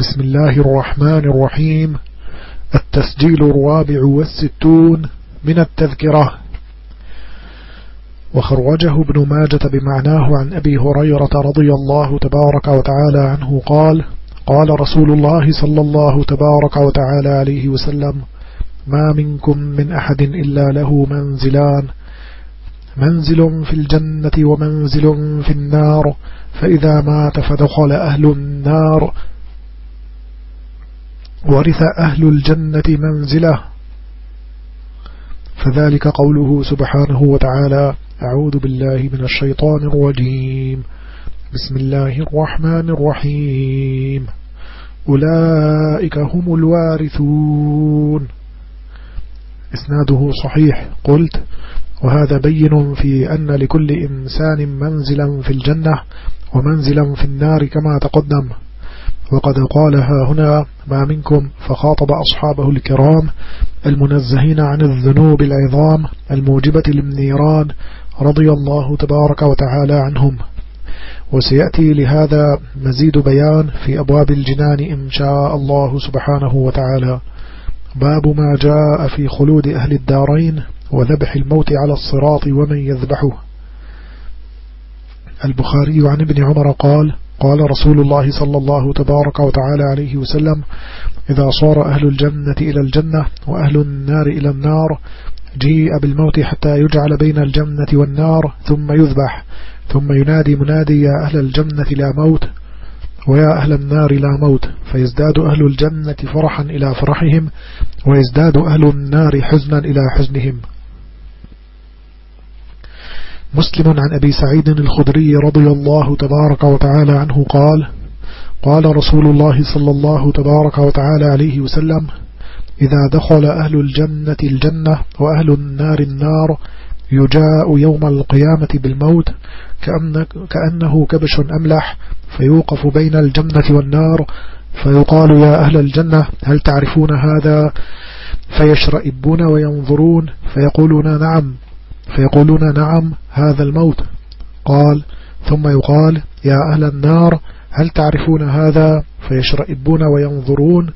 بسم الله الرحمن الرحيم. التسجيل الرابع والستون من التذكرة. وخرجه ابن ماجة بمعناه عن أبي هريرة رضي الله تبارك وتعالى عنه قال قال رسول الله صلى الله تبارك وتعالى عليه وسلم ما منكم من أحد إلا له منزلان. منزل في الجنة ومنزل في النار. فإذا مات فدخل أهل النار ورث أهل الجنة منزله. فذلك قوله سبحانه وتعالى أعوذ بالله من الشيطان الرجيم. بسم الله الرحمن الرحيم. أولئك هم الوارثون. إسناده صحيح. قلت وهذا بين في أن لكل إنسان منزلا في الجنة ومنزلا في النار كما تقدم. وقد قالها هنا ما منكم فخاطب أصحابه الكرام المنزهين عن الذنوب العظام الموجبة للنيران رضي الله تبارك وتعالى عنهم. وسيأتي لهذا مزيد بيان في أبواب الجنان إن شاء الله سبحانه وتعالى. باب ما جاء في خلود أهل الدارين وذبح الموت على الصراط ومن يذبحه. البخاري عن ابن عمر قال قال رسول الله صلى الله تبارك وتعالى عليه وسلم إذا صار أهل الجنة إلى الجنة وأهل النار إلى النار جيء بالموت حتى يجعل بين الجنة والنار ثم يذبح ثم ينادي منادي يا أهل الجنة لا موت ويا أهل النار لا موت. فيزداد أهل الجنة فرحا إلى فرحهم ويزداد أهل النار حزنا إلى حزنهم. مسلم عن أبي سعيد الخدري رضي الله تبارك وتعالى عنه قال قال رسول الله صلى الله تبارك وتعالى عليه وسلم إذا دخل أهل الجنة الجنة وأهل النار النار يجاء يوم القيامة بالموت كأن كأنه كبش أملح فيوقف بين الجنة والنار فيقال يا أهل الجنة هل تعرفون هذا؟ فيشرئبون وينظرون فيقولون نعم. فيقولون نعم هذا الموت. قال ثم يقال يا أهل النار هل تعرفون هذا؟ فيشرئبون وينظرون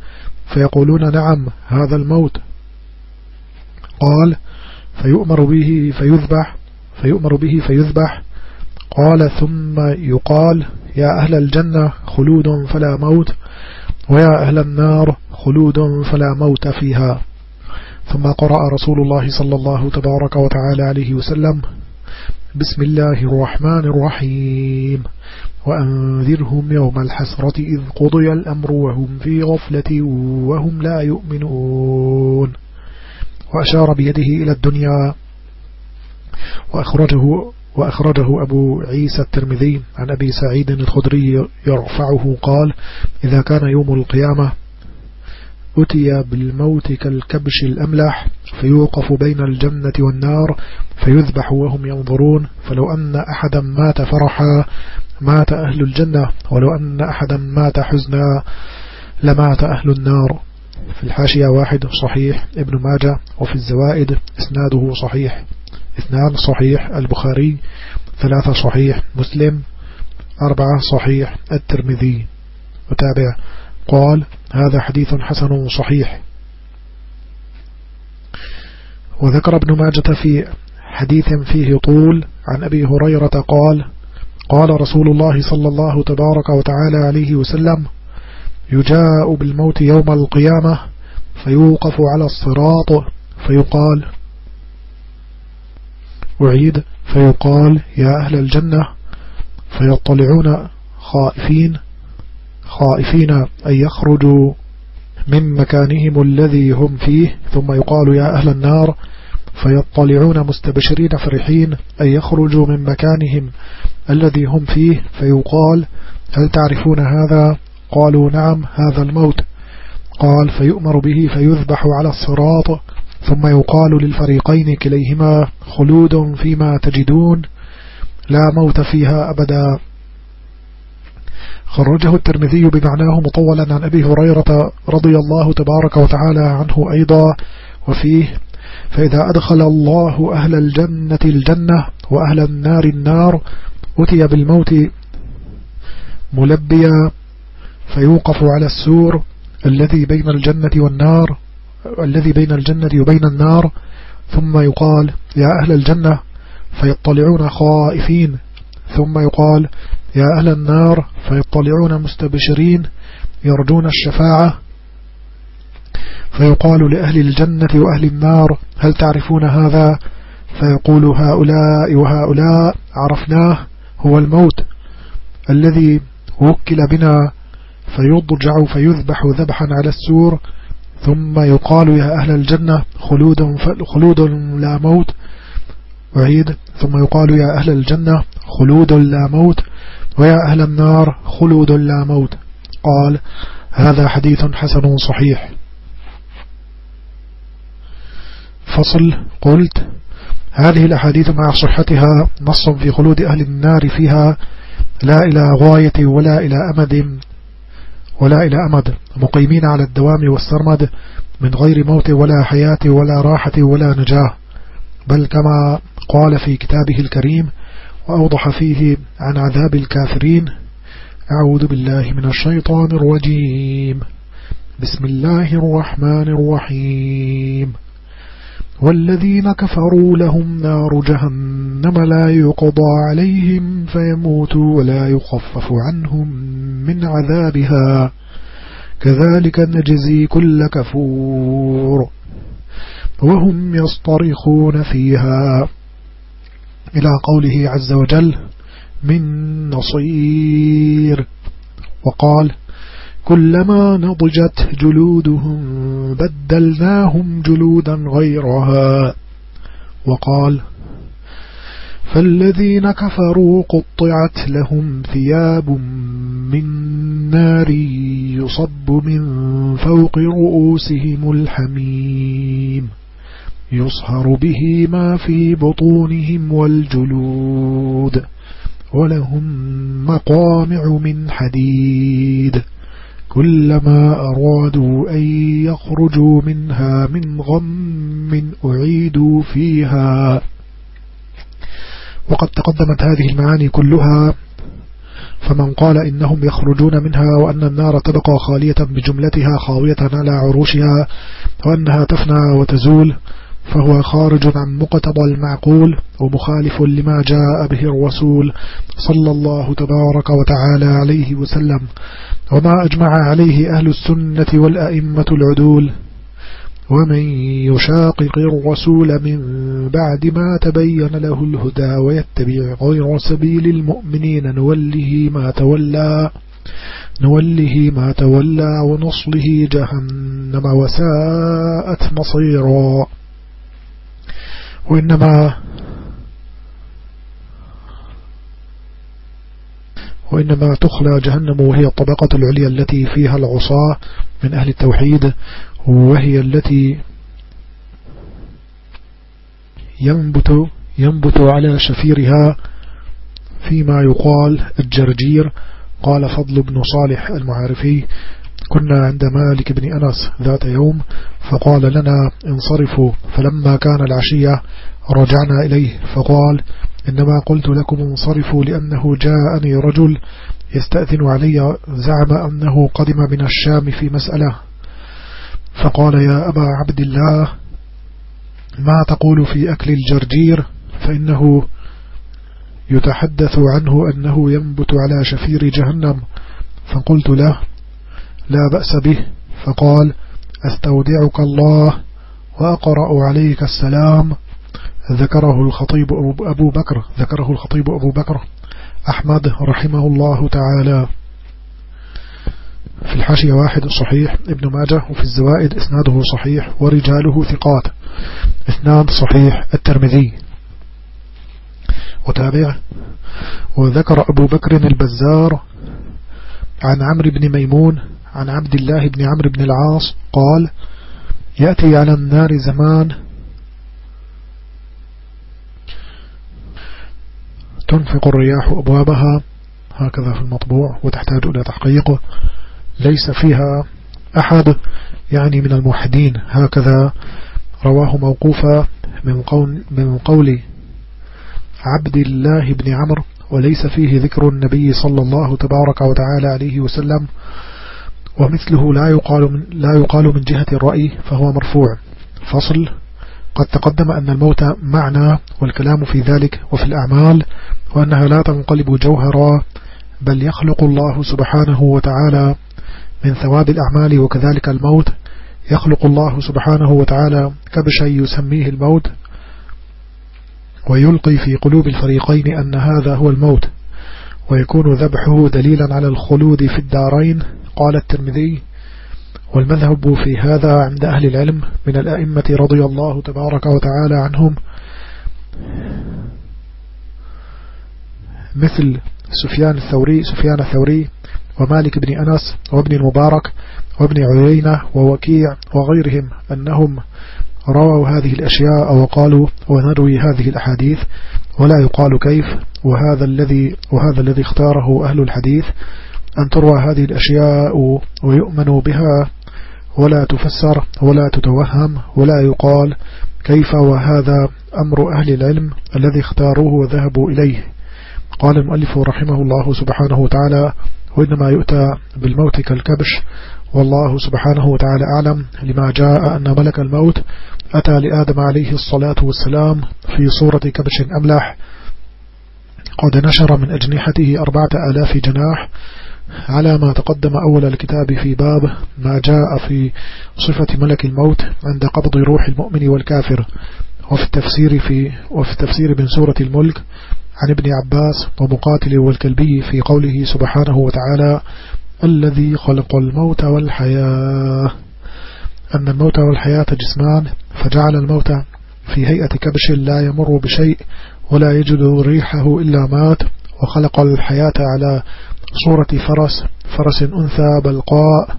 فيقولون نعم هذا الموت. قال فيؤمر به فيذبح فيؤمر به فيذبح. قال ثم يقال يا أهل الجنة خلود فلا موت. ويا أهل النار خلود فلا موت فيها. ثم قرأ رسول الله صلى الله تبارك وتعالى عليه وسلم بسم الله الرحمن الرحيم وأنذرهم يوم الحسرة إذ قضي الأمر وهم في غفلة وهم لا يؤمنون. وأشار بيده إلى الدنيا وأخرجه وأخرجه أبو عيسى الترمذي عن أبي سعيد الخدري يرفعه قال إذا كان يوم القيامة أتي بالموت كالكبش الأملح فيوقف بين الجنة والنار فيذبح وهم ينظرون فلو أن أحدا مات فرحا مات أهل الجنة ولو أن أحدا مات حزنا لمات أهل النار. في الحاشية واحد صحيح ابن ماجه وفي الزوائد إسناده صحيح. اثنان صحيح البخاري ثلاثة صحيح مسلم أربعة صحيح الترمذي. وتابع قال هذا حديث حسن صحيح. وذكر ابن ماجة في حديث فيه طول عن أبي هريرة قال قال رسول الله صلى الله تبارك وتعالى عليه وسلم يجاء بالموت يوم القيامة فيوقف على الصراط فيقال أعيد فيقال يا أهل الجنة فيطلعون خائفين خائفين أن يخرجوا من مكانهم الذي هم فيه ثم يقال يا أهل النار فيطلعون مستبشرين فرحين أن يخرجوا من مكانهم الذي هم فيه فيقال هل تعرفون هذا؟ قالوا نعم هذا الموت. قال فيؤمر به فيذبح على الصراط ثم يقال للفريقين كليهما خلود فيما تجدون لا موت فيها أبدا. خرجه الترمذي بمعناه مطولا عن أبي هريرة رضي الله تبارك وتعالى عنه أيضا وفيه فإذا أدخل الله أهل الجنة الجنة وأهل النار النار أتي بالموت ملبيا فيوقف على السور الذي بين الجنة والنار الذي بين الجنة وبين النار ثم يقال يا أهل الجنة فيطلعون خائفين. ثم يقال يا أهل النار فيطلعون مستبشرين يرجون الشفاعة. فيقال لأهل الجنة وأهل النار هل تعرفون هذا؟ فيقول هؤلاء وهؤلاء عرفناه هو الموت الذي وكل بنا. فيضجع فيذبح ذبحا على السور. ثم يقال يا أهل الجنة خلود, خلود لا موت. أعيد ثم يقال يا أهل الجنة خلود لا موت. ويا أهل النار خلود لا موت. قال هذا حديث حسن صحيح. فصل قلت هذه الأحاديث مع صحتها نص في خلود أهل النار فيها لا إلى غاية ولا إلى أمد ولا إلى أمد. مقيمين على الدوام والسرمد من غير موت ولا حياة ولا راحة ولا نجاة. بل كما قال في كتابه الكريم وأوضح فيه عن عذاب الكافرين. أعوذ بالله من الشيطان الرجيم. بسم الله الرحمن الرحيم. والذين كفروا لهم نار جهنم لا يقضى عليهم فيموتوا ولا يخفف عنهم من عذابها. كذلك نجزي كل كفور. وهم يصطرخون فيها. إلى قوله عز وجل من نصير. وقال كلما نضجت جلودهم بدلناهم جلودا غيرها. وقال فالذين كفروا قطعت لهم ثياب من نار يصب من فوق رؤوسهم الحميم. يصهر به ما في بطونهم والجلود ولهم مقامع من حديد كلما أرادوا أن يخرجوا منها من غم أعيدوا فيها. وقد تقدمت هذه المعاني كلها. فمن قال إنهم يخرجون منها وأن النار تبقى خالية بجملتها خاوية على عروشها وأنها تفنى وتزول فهو خارج عن مقتضى المعقول ومخالف لما جاء به الرسول صلى الله تبارك وتعالى عليه وسلم. وما أجمع عليه أهل السنة والأئمة العدول. ومن يشاقق الرسول من بعد ما تبين له الهدى ويتبع غير سبيل المؤمنين نوله ما تولى نوله ما تولى ونصله جهنم وساءت مصيرا. وإنما وإنما تخلى جهنم وهي الطبقة العليا التي فيها العصاة من أهل التوحيد وهي التي ينبت, ينبت على شفيرها فيما يقال الجرجير. قال فضل بن صالح المعارفي كنا عند مالك بن أنس ذات يوم فقال لنا انصرفوا. فلما كان العشية رجعنا إليه فقال إنما قلت لكم انصرفوا لأنه جاءني رجل يستأذن علي زعم أنه قدم من الشام في مسألة. فقال يا أبا عبد الله ما تقول في أكل الجرجير؟ فإنه يتحدث عنه أنه ينبت على شفير جهنم. فقلت له لا بأس به فقال أستودعك الله وأقرأ عليك السلام. ذكره الخطيب أبو بكر ذكره الخطيب أبو بكر. أحمد رحمه الله تعالى. في الحاشية واحد صحيح ابن ماجه وفي الزوائد إسناده صحيح ورجاله ثقات. اثنان صحيح الترمذي. وتابع. وذكر أبو بكر البزار عن عمرو بن ميمون عن عبد الله بن عمرو بن العاص قال يأتي على النار زمان تنفق الرياح أبوابها هكذا في المطبوع وتحتاج إلى تحقيقه. ليس فيها أحد يعني من الموحدين هكذا رواه موقوفا من قول, من قول عبد الله بن عمرو وليس فيه ذكر النبي صلى الله تبارك وتعالى عليه وسلم ومثله لا يقال من, لا يقال من جهة الرأي فهو مرفوع. فصل قد تقدم أن الموت معنى والكلام في ذلك وفي الأعمال وأنها لا تنقلب جوهرا بل يخلق الله سبحانه وتعالى من ثواب الأعمال وكذلك الموت يخلق الله سبحانه وتعالى كبشا يسميه الموت. ويلقي في قلوب الفريقين أن هذا هو الموت ويكون ذبحه دليلا على الخلود في الدارين. قال الترمذي والمذهب في هذا عند أهل العلم من الأئمة رضي الله تبارك وتعالى عنهم مثل سفيان الثوري سفيان الثوري ومالك بن أنس وابن المبارك وابن عيينة ووكيع وغيرهم أنهم رووا هذه الأشياء وقالوا ونروي هذه الأحاديث ولا يقال كيف وهذا الذي وهذا الذي اختاره أهل الحديث أن تروى هذه الأشياء ويؤمن بها ولا تفسر ولا تتوهم ولا يقال كيف وهذا أمر أهل العلم الذي اختاروه وذهبوا إليه. قال المؤلف رحمه الله سبحانه وتعالى وإنما يؤتى بالموت كالكبش. والله سبحانه وتعالى أعلم لما جاء أن ملك الموت أتى لآدم عليه الصلاة والسلام في صورة كبش أملح قد نشر من أجنحته أربعة آلاف جناح على ما تقدم أول الكتاب في باب ما جاء في صفة ملك الموت عند قبض روح المؤمن والكافر وفي التفسير في وفي التفسير من سورة الملك عن ابن عباس ومقاتل والكلبي في قوله سبحانه وتعالى الذي خلق الموت والحياة. أن الموت والحياة جسمان فجعل الموت في هيئة كبش لا يمر بشيء ولا يجد ريحه إلا مات وخلق الحياة على صورة فرس فرس أنثى بلقاء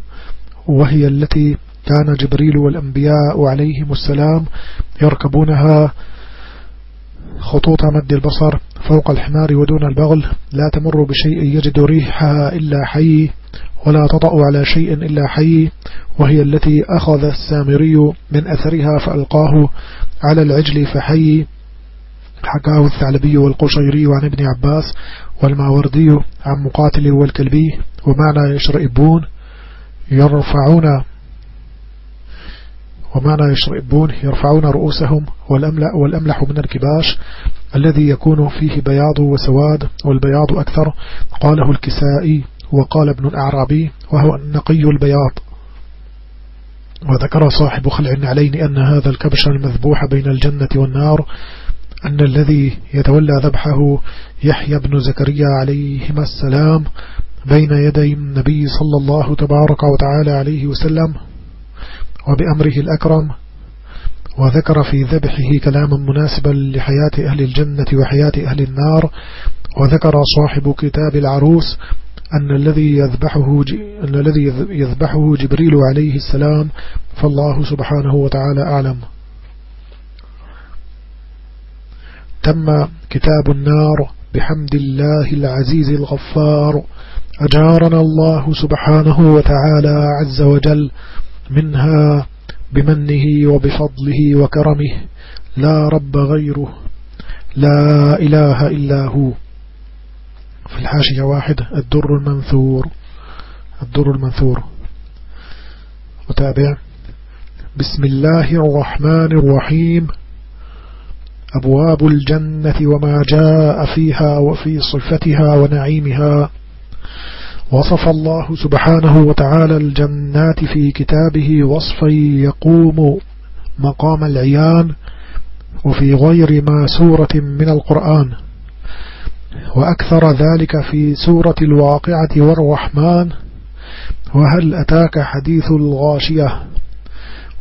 وهي التي كان جبريل والأنبياء عليهم السلام يركبونها خطوط مد البصر فوق الحمار ودون البغل لا تمر بشيء يجد ريحها إلا حي ولا تطأ على شيء إلا حي وهي التي أخذ السامري من أثرها فألقاه على العجل فحي. حكاه الثعلبي والقشيري عن ابن عباس والماوردي عن مقاتل والكلبي ومعنى يشرئبون يرفعون ومعنى يشرئبون يرفعون رؤوسهم والأملح, والأملح من الكباش الذي يكون فيه بياض وسواد والبياض أكثر. قاله الكسائي وقال ابن الأعرابي وهو النقي البياض. وذكر صاحب خلع النعلين أن هذا الكبش المذبوح بين الجنة والنار أن الذي يتولى ذبحه يحيى بن زكريا عليهما السلام بين يدي النبي صلى الله تبارك وتعالى عليه وسلم وبأمره الأكرم وذكر في ذبحه كلاما مناسبا لحياة أهل الجنة وحياة أهل النار وذكر صاحب كتاب العروس أن الذي يذبحه أن الذي يذبحه جبريل عليه السلام فالله سبحانه وتعالى أعلم. تم كتاب النار بحمد الله العزيز الغفار. أجارنا الله سبحانه وتعالى عز وجل منها بمنه وبفضله وكرمه. لا رب غيره. لا إله إلا هو. في الحاشية واحد الدر المنثور. الدر المنثور. وتابع بسم الله الرحمن الرحيم. أبواب الجنة وما جاء فيها وفي صفتها ونعيمها. وصف الله سبحانه وتعالى الجنات في كتابه وصفا يقوم مقام العيان وفي غير ما سورة من القرآن. وأكثر ذلك في سورة الواقعة والرحمن. وهل أتاك حديث الغاشية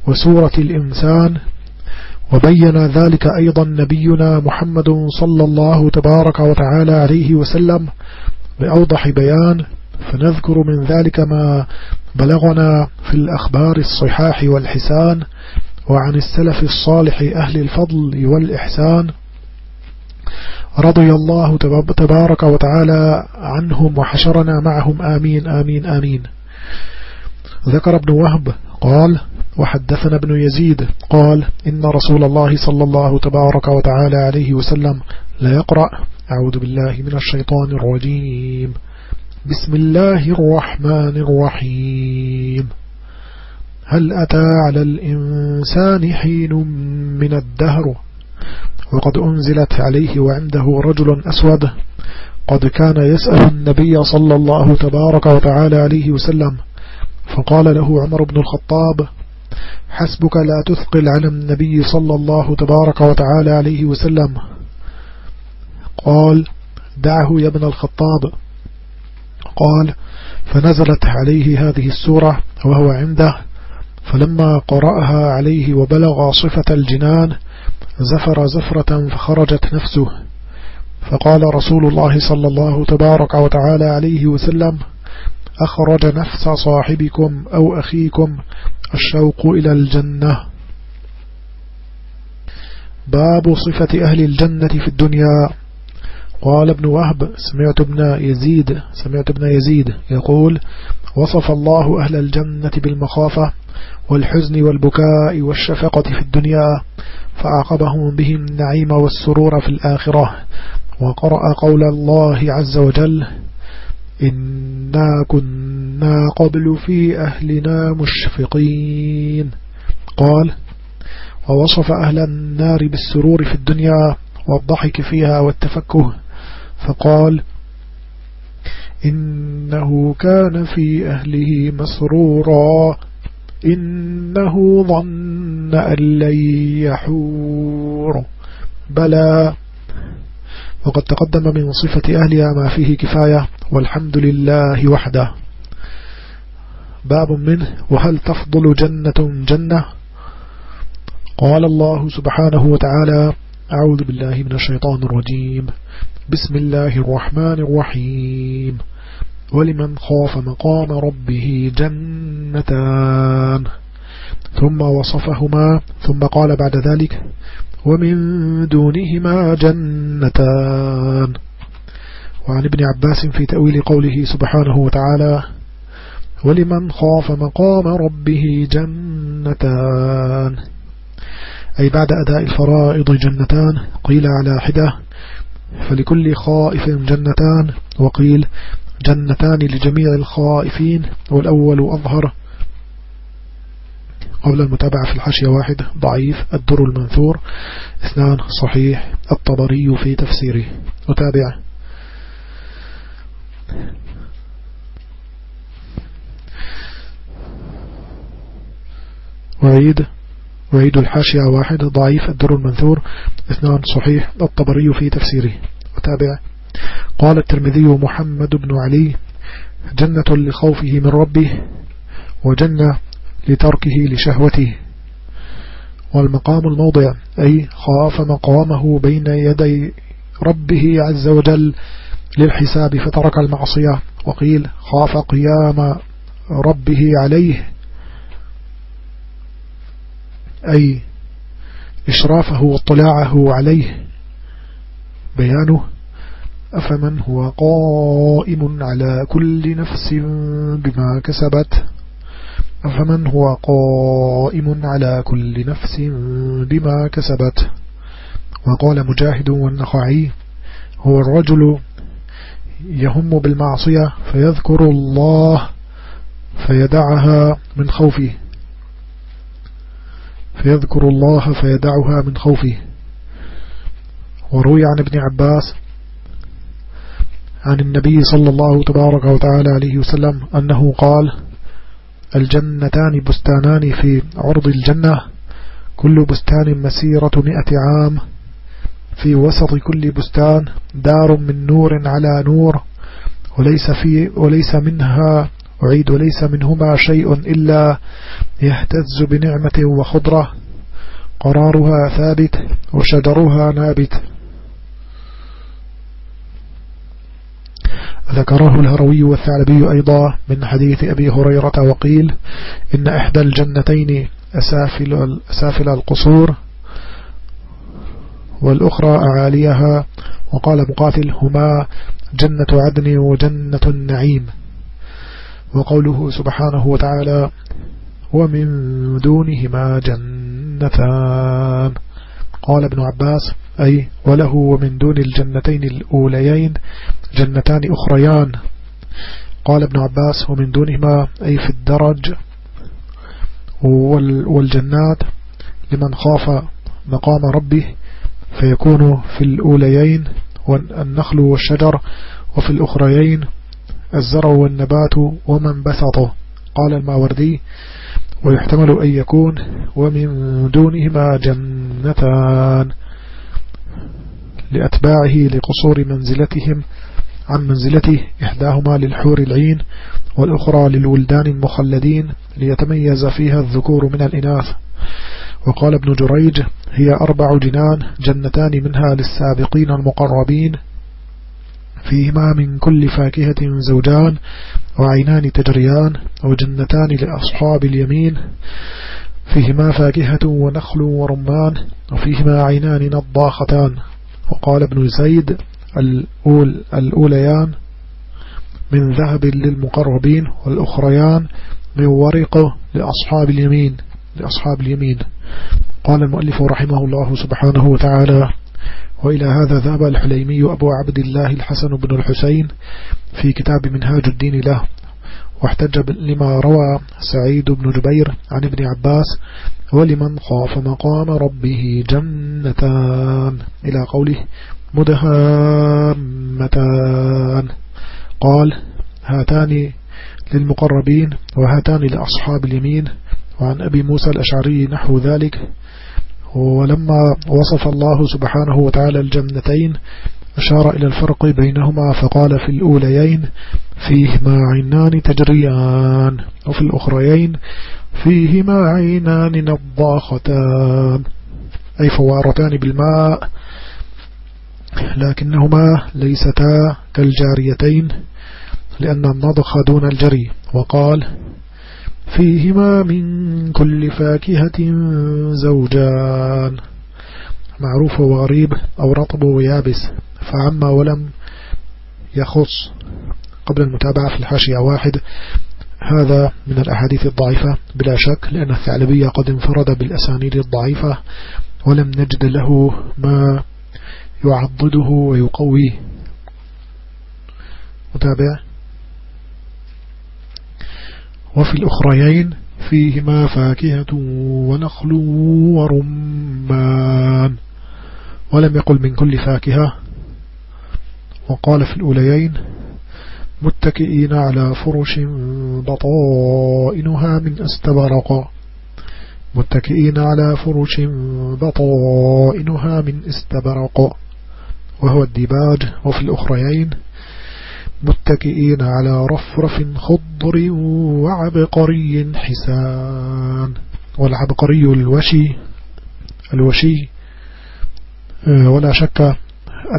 وسورة الإنسان؟ وبين ذلك أيضا نبينا محمد صلى الله تبارك وتعالى عليه وسلم بأوضح بيان فنذكر من ذلك ما بلغنا في الأخبار الصحاح والحسان وعن السلف الصالح أهل الفضل والإحسان رضي الله تبارك وتعالى عنهم وحشرنا معهم. آمين آمين آمين. ذكر ابن وهب قال وحدثنا ابن يزيد قال إن رسول الله صلى الله تبارك وتعالى عليه وسلم لا يقرأ. أعوذ بالله من الشيطان الرجيم. بسم الله الرحمن الرحيم. هل أتى على الإنسان حين من الدهر؟ وقد أنزلت عليه وعنده رجل أسود. قد كان يسأل النبي صلى الله تبارك وتعالى عليه وسلم فقال له عمر بن الخطاب حسبك لا تثقل على النبي صلى الله تبارك وتعالى عليه وسلم. قال دعه يا ابن الخطاب. قال فنزلت عليه هذه السورة وهو عنده. فلما قرأها عليه وبلغ صفة الجنان زفر زفرة فخرجت نفسه. فقال رسول الله صلى الله تبارك وتعالى عليه وسلم أخرج نفس صاحبكم أو أخيكم الشوق إلى الجنة. باب صفة أهل الجنة في الدنيا. قال ابن وهب سمعت ابن يزيد سمعت ابن يزيد يقول وصف الله أهل الجنة بالمخافة والحزن والبكاء والشفقة في الدنيا فأعقبهم بهم النعيم والسرور في الآخرة. وقرأ قول الله عز وجل إنا كنا قبل في أهلنا مشفقين قال ووصف أهل النار بالسرور في الدنيا والضحك فيها والتفكه فقال إنه كان في أهله مسرورا إنه ظن أن لن يحور بلى وقد تقدم من صفة أهلها ما فيه كفاية والحمد لله وحده. باب منه وهل تفضل جنة جنة؟ قال الله سبحانه وتعالى أعوذ بالله من الشيطان الرجيم. بسم الله الرحمن الرحيم. ولمن خاف مقام ربه جنتان. ثم وصفهما ثم قال بعد ذلك ومن دونهما جنتان. وعن ابن عباس في تأويل قوله سبحانه وتعالى ولمن خاف مقام ربه جنتان. أي بعد أداء الفرائض جنتان قيل على حدة فلكل خائف جنتان. وقيل جنتان لجميع الخائفين. والأول أظهر قبل المتابعة في الحاشية واحد ضعيف الدر المنثور. اثنان صحيح الطبري في تفسيره. متابعة. وعيد. وعيد الحاشية واحد ضعيف الدر المنثور. اثنان صحيح الطبري في تفسيره. متابعة. قال الترمذي محمد بن علي جنة لخوفه من ربه وجنة لتركه لشهوته. والمقام الموضع أي خاف مقامه بين يدي ربه عز وجل للحساب فترك المعصية. وقيل خاف قيام ربه عليه أي إشرافه واطلاعه عليه. بيانه أفمن هو قائم على كل نفس بما كسبت. أفمن هو قائم على كل نفس بما كسبت؟ وقال مجاهد والنخعي هو الرجل يهم بالمعصية فيذكر الله فيدعها من خوفه. فيذكر الله فيدعها من خوفه. وروي عن ابن عباس عن النبي صلى الله تبارك وتعالى عليه وسلم أنه قال الجنتان بستانان في عرض الجنة كل بستان مسيرة مئة عام. في وسط كل بستان دار من نور على نور وليس, في وليس منها أعيد وليس منهما شيء إلا يهتز بنعمة وخضرة. قرارها ثابت وشجرها نابت. ذكره الهروي والثعلبي أيضا من حديث أبي هريرة وقيل إن إحدى الجنتين أسافل, أسافل القصور والأخرى أعاليها وقال مقاتل هما جنة عدن وجنة النعيم وقوله سبحانه وتعالى ومن دونهما جنتان قال ابن عباس أي وله ومن دون الجنتين الأوليين جنتان أخريان. قال ابن عباس ومن دونهما أي في الدرج والجنات لمن خاف مقام ربه فيكون في الأوليين والنخل والشجر وفي الأخريين الزرع والنبات ومن بسطه. قال الماوردي ويحتمل أن يكون ومن دونهما جنتان لأتباعه لقصور منزلتهم عن منزلته إحداهما للحور العين والأخرى للولدان المخلدين ليتميز فيها الذكور من الإناث. وقال ابن جريج هي أربع جنان جنتان منها للسابقين المقربين فيهما من كل فاكهة زوجان وعينان تجريان وجنتان لأصحاب اليمين. فيهما فاكهة ونخل ورمان وفيهما عينان نضاختان. وقال ابن زيد الأول الأوليان من ذهب للمقربين والأخريان من ورق لأصحاب اليمين لأصحاب اليمين. قال المؤلف رحمه الله سبحانه وتعالى وإلى هذا ذهب الحليمي أبو عبد الله الحسن بن الحسين في كتاب منهاج الدين له واحتج لما روى سعيد بن جبير عن ابن عباس ولمن خاف مقام ربه جنتان إلى قوله مدهامتان قال هاتان للمقربين وهاتان لأصحاب اليمين وعن أبي موسى الأشعري نحو ذلك ولما وصف الله سبحانه وتعالى الجنتين أشار إلى الفرق بينهما فقال في الأوليين فيهما عينان تجريان وفي الأخريين فيهما عينان نضاختان أي فوارتان بالماء لكنهما ليستا كالجاريتين لأن النضخ دون الجري. وقال فيهما من كل فاكهة زوجان. معروف وغريب أو رطب ويابس فعما ولم يخص. قبل المتابعة في الحاشية واحد. هذا من الأحاديث الضعيفة بلا شك لأن الثعلبية قد انفرد بالأسانيد الضعيفة ولم نجد له ما يعضده ويقويه متابع؟ وفي الأخريين فيهما فاكهة ونخل ورمان. ولم يقل من كل فاكهة. وقال في الأوليين متكئين على فرش بطائنها من أستبرق. متكئين على فرش بطائنها من أستبرق. وهو الديباج. وفي الأخريين متكئين على رفرف خضر وعبقري حسان. والعبقري الوشي الوشي آه، ولا شك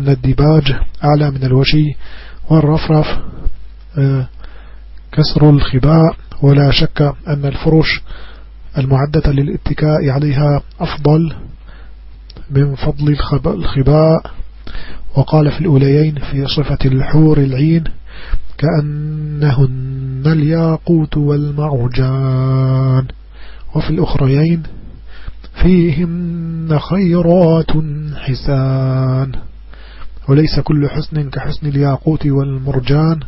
أن الديباج أعلى من الوشي. والرفرف آه، كسر الخباء. ولا شك أن الفرش المعدة للاتكاء عليها أفضل من فضل الخباء. وقال في الأوليين في صفة الحور العين كأنهن الياقوت والمرجان وفي الأخريين فيهن خيرات حسان. وليس كل حسن كحسن الياقوت والمرجان.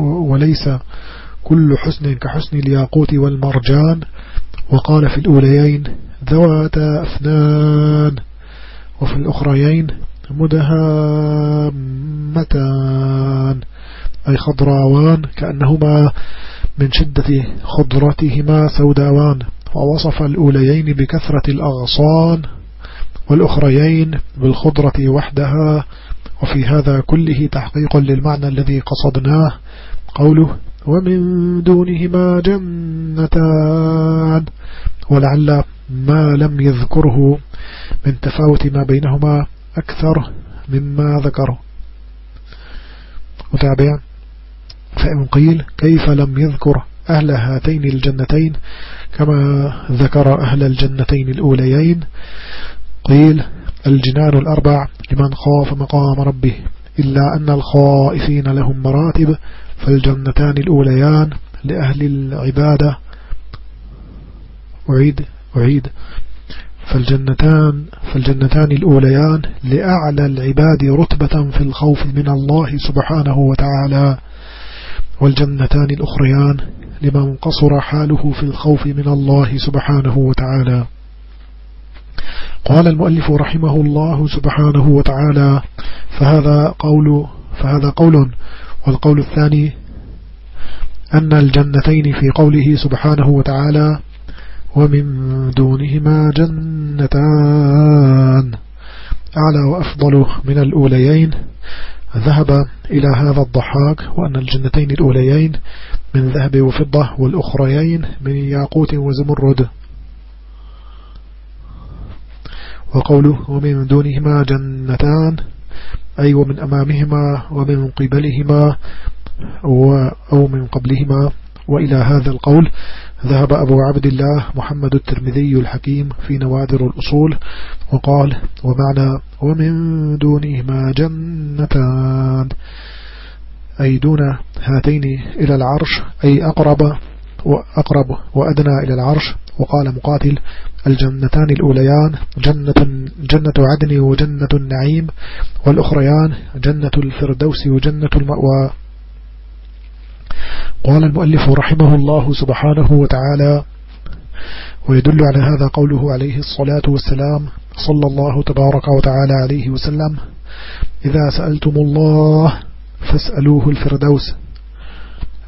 وليس كل حسن كحسن الياقوت والمرجان. وقال في الأوليين ذواتا أفنان. وفي الأخريين مدهامتان أي خضراوان كأنهما من شدة خضرتهما سوداوان. ووصف الأوليين بكثرة الأغصان والأخريين بالخضرة وحدها. وفي هذا كله تحقيق للمعنى الذي قصدناه قوله ومن دونهما جنتان. ولعل ما لم يذكره من تفاوت ما بينهما أكثر مما ذكره. متابع فإن قيل كيف لم يذكر أهل هاتين الجنتين كما ذكر أهل الجنتين الأوليين؟ قيل الجنان الأربع لمن خاف مقام ربه. إلا أن الخائفين لهم مراتب فالجنتان الأوليان لأهل العبادة. أعيد أعيد. فالجنتان, فالجنتان الأوليان لأعلى العباد رتبة في الخوف من الله سبحانه وتعالى. والجنتان الأخريان لمن قصر حاله في الخوف من الله سبحانه وتعالى. قال المؤلف رحمه الله سبحانه وتعالى فهذا قول فهذا قول والقول الثاني أن الجنتين في قوله سبحانه وتعالى ومن دونهما جنتان أعلى وأفضل من الأوليين. ذهب إلى هذا الضحاك وأن الجنتين الأوليين من ذهب وفضة والأخريين من ياقوت وزمرد. وقوله ومن دونهما جنتان أي ومن أمامهما ومن قبلهما أو من قبلهما. وإلى هذا القول ذهب أبو عبد الله محمد الترمذي الحكيم في نوادر الأصول وقال ومعنى ومن دونهما جنتان أي دون هاتين إلى العرش أي أقرب وأقرب وأدنى إلى العرش. وقال مقاتل الجنتان الأوليان جنة, جنة عدن وجنة النعيم والأخريان جنة الفردوس وجنة المأوى. قال المؤلف رحمه الله سبحانه وتعالى ويدل على هذا قوله عليه الصلاة والسلام صلى الله تبارك وتعالى عليه وسلم إذا سألتم الله فاسألوه الفردوس.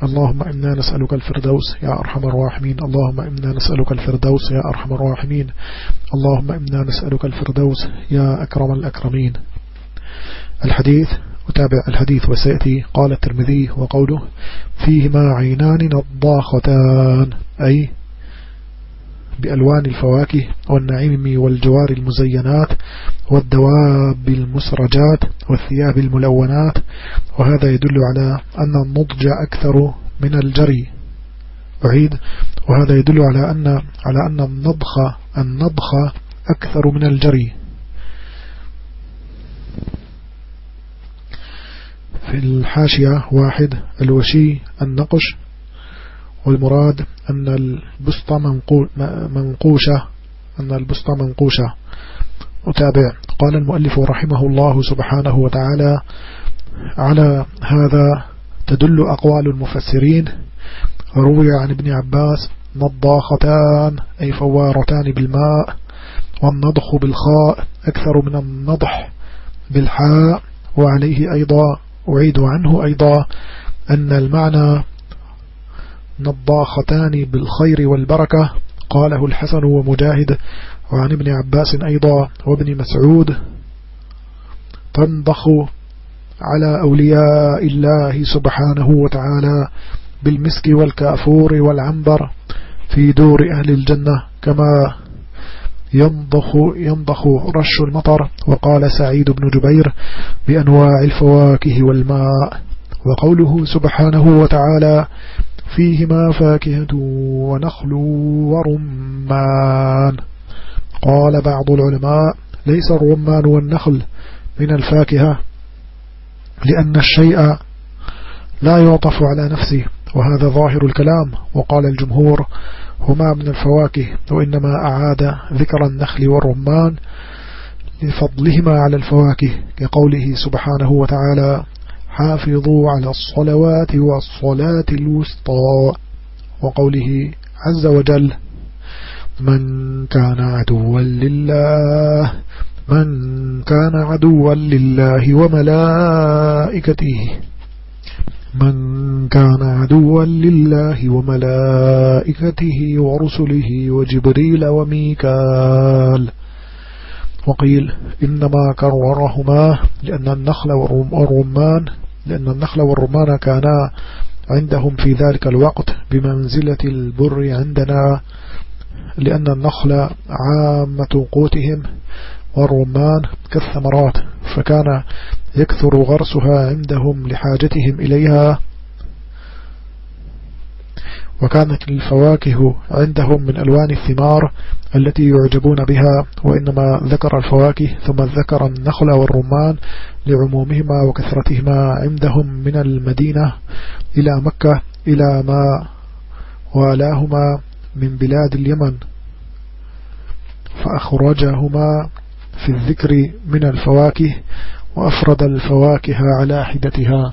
اللهم إنا نسألك الفردوس يا أرحم الراحمين. اللهم إنا نسألك الفردوس يا أرحم الراحمين. اللهم إنا نسألك الفردوس يا أكرم الأكرمين. الحديث وتابع الحديث وسيأتي. قال الترمذي وقوله فيهما عينان نضاختان. أي بألوان الفواكه والنعيم والجوار المزينات والدواب المسرجات والثياب الملونات وهذا يدل على أن النضج أكثر من الجري. أعيد. وهذا يدل على أن على أن النضخ النضخ أكثر من الجري. في الحاشية واحد الوشي النقش. والمراد أن البسطة منقوشة أن البسطة منقوشة. أتابع قال المؤلف رحمه الله سبحانه وتعالى على هذا تدل أقوال المفسرين. روي عن ابن عباس نضاختان أي فوارتان بالماء. والنضخ بالخاء أكثر من النضح بالحاء. وعليه أيضا أعيد عنه أيضا أن المعنى نضاختان بالخير والبركة قاله الحسن ومجاهد وعن ابن عباس أيضا وابن مسعود. تنضخ على أولياء الله سبحانه وتعالى بالمسك والكافور والعنبر في دور أهل الجنة كما ينضخ, ينضخ رش المطر وقال سعيد بن جبير بأنواع الفواكه والماء. وقوله سبحانه وتعالى فيهما فاكهة ونخل ورمان. قال بعض العلماء ليس الرمان والنخل من الفاكهة لأن الشيء لا يعطف على نفسه وهذا ظاهر الكلام. وقال الجمهور هما من الفواكه وإنما أعاد ذكر النخل والرمان لفضلهما على الفواكه كقوله سبحانه وتعالى حافظوا على الصلوات والصلاة الوسطى. وقوله عز وجل من كان عدوا لله من كان عدوا لله وملائكته من كان عدوا لله وملائكته ورسله وجبريل وميكال. وقيل إنما كررهما لأن النخل والرمان لأن النخل والرمان كانا عندهم في ذلك الوقت بمنزلة البر عندنا لأن النخل عامة قوتهم والرمان كالثمرات فكان يكثر غرسها عندهم لحاجتهم إليها. وكانت الفواكه عندهم من ألوان الثمار التي يعجبون بها وإنما ذكر الفواكه ثم ذكر النخل والرمان لعمومهما وكثرتهما عندهم من المدينة إلى مكة إلى ما والاهما من بلاد اليمن. فأخرجهما في الذكر من الفواكه وأفرد الفواكه على حدتها.